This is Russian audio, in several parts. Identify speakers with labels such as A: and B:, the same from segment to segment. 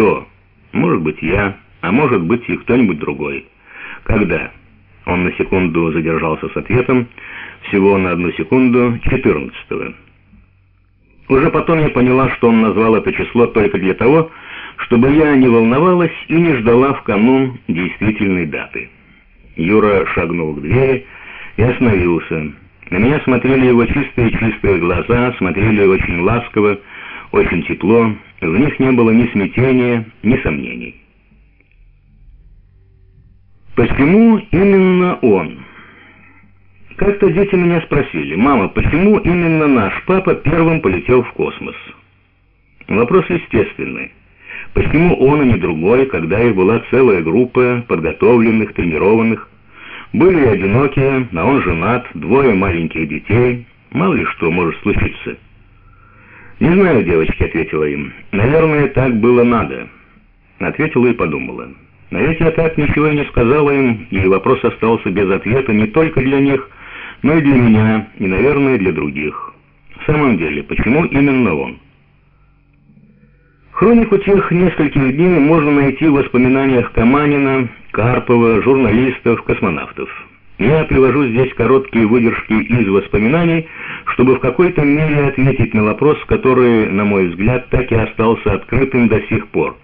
A: Кто? Может быть, я, а может быть и кто-нибудь другой. Когда? Он на секунду задержался с ответом, всего на одну секунду, 14-го. Уже потом я поняла, что он назвал это число только для того, чтобы я не волновалась и не ждала в канун действительной даты. Юра шагнул к двери и остановился. На меня смотрели его чистые-чистые глаза, смотрели очень ласково, очень тепло, в них не было ни смятения, ни сомнений. Почему именно он? Как-то дети меня спросили, «Мама, почему именно наш папа первым полетел в космос?» Вопрос естественный. Почему он, а не другой, когда их была целая группа подготовленных, тренированных? Были одинокие, а он женат, двое маленьких детей. Мало ли что может случиться. «Не знаю, девочки», — ответила им. «Наверное, так было надо». Ответила и подумала. Но ведь я так ничего и не сказала им, и вопрос остался без ответа не только для них, но и для меня, и, наверное, для других. В самом деле, почему именно он? Хронику тех нескольких дней можно найти в воспоминаниях Каманина, Карпова, журналистов, космонавтов. Я привожу здесь короткие выдержки из воспоминаний, чтобы в какой-то мере ответить на вопрос, который, на мой взгляд, так и остался открытым до сих пор.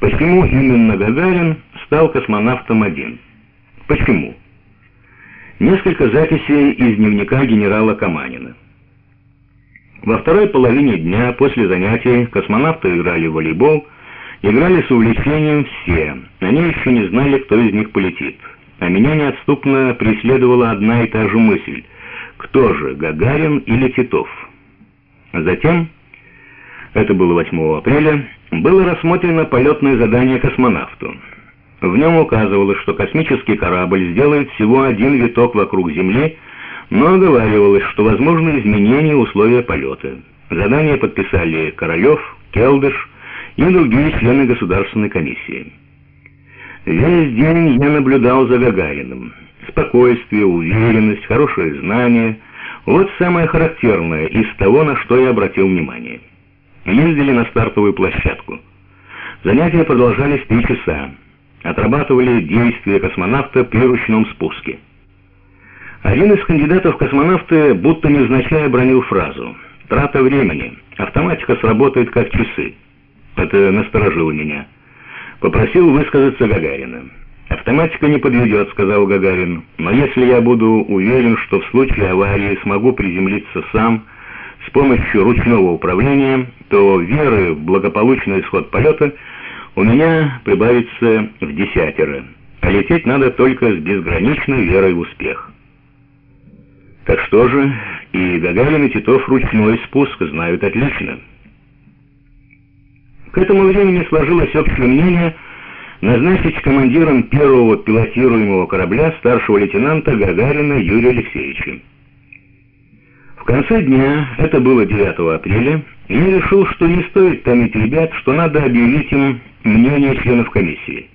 A: Почему именно Гагарин стал космонавтом один? Почему? Несколько записей из дневника генерала Каманина. Во второй половине дня после занятий космонавты играли в волейбол, играли с увлечением все. Они еще не знали, кто из них полетит. А меня неотступно преследовала одна и та же мысль. Кто же, Гагарин или Титов? Затем, это было 8 апреля, было рассмотрено полетное задание космонавту. В нем указывалось, что космический корабль сделает всего один виток вокруг Земли, но оговаривалось, что возможны изменения условия полета. Задание подписали Королев, Келдыш и другие члены Государственной комиссии. Весь день я наблюдал за Гагариным. Спокойствие, уверенность, хорошее знание — вот самое характерное из того, на что я обратил внимание. Ездили на стартовую площадку. Занятия продолжались три часа. Отрабатывали действия космонавта при ручном спуске. Один из кандидатов в космонавты будто невзначай обронил фразу «Трата времени. Автоматика сработает как часы». Это насторожило меня. Попросил высказаться Гагарина. «Автоматика не подведет», — сказал Гагарин. «Но если я буду уверен, что в случае аварии смогу приземлиться сам с помощью ручного управления, то веры в благополучный исход полета у меня прибавится в десятеро. А лететь надо только с безграничной верой в успех». Так что же, и Гагарин и Титов ручной спуск знают отлично. К этому времени сложилось общее мнение назначить командиром первого пилотируемого корабля старшего лейтенанта Гагарина Юрия Алексеевича. В конце дня, это было 9 апреля, я решил, что не стоит томить ребят, что надо объявить им мнение членов комиссии.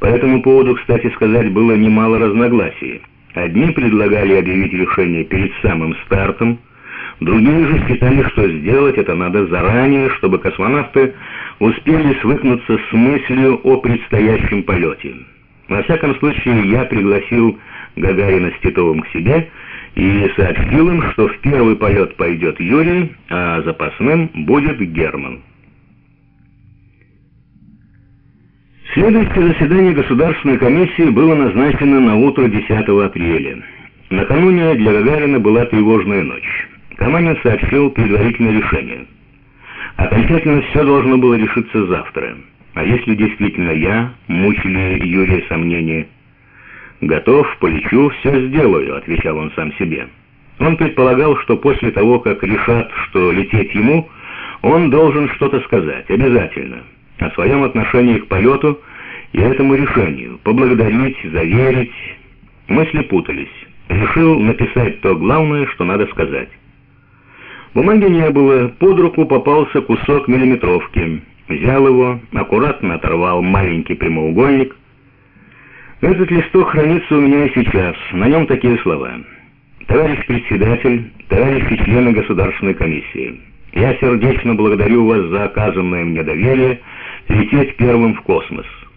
A: По этому поводу, кстати сказать, было немало разногласий. Одни предлагали объявить решение перед самым стартом, Другие же считали, что сделать это надо заранее, чтобы космонавты успели свыкнуться с мыслью о предстоящем полете. Во всяком случае, я пригласил Гагарина с Титовым к себе и сообщил им, что в первый полет пойдет Юрий, а запасным будет Герман. Следующее заседание Государственной комиссии было назначено на утро 10 апреля. Накануне для Гагарина была тревожная ночь. Каманин сообщил предварительное решение. Окончательно все должно было решиться завтра. А если действительно я, мучили Юрия сомнения, «Готов, полечу, все сделаю», — отвечал он сам себе. Он предполагал, что после того, как решат, что лететь ему, он должен что-то сказать, обязательно, о своем отношении к полету и этому решению, поблагодарить, заверить. Мысли путались. Решил написать то главное, что надо сказать. Бумаги не было, под руку попался кусок миллиметровки. Взял его, аккуратно оторвал маленький прямоугольник. Этот листок хранится у меня и сейчас. На нем такие слова. «Товарищ председатель, товарищи члены Государственной комиссии, я сердечно благодарю вас за оказанное мне доверие лететь первым в космос.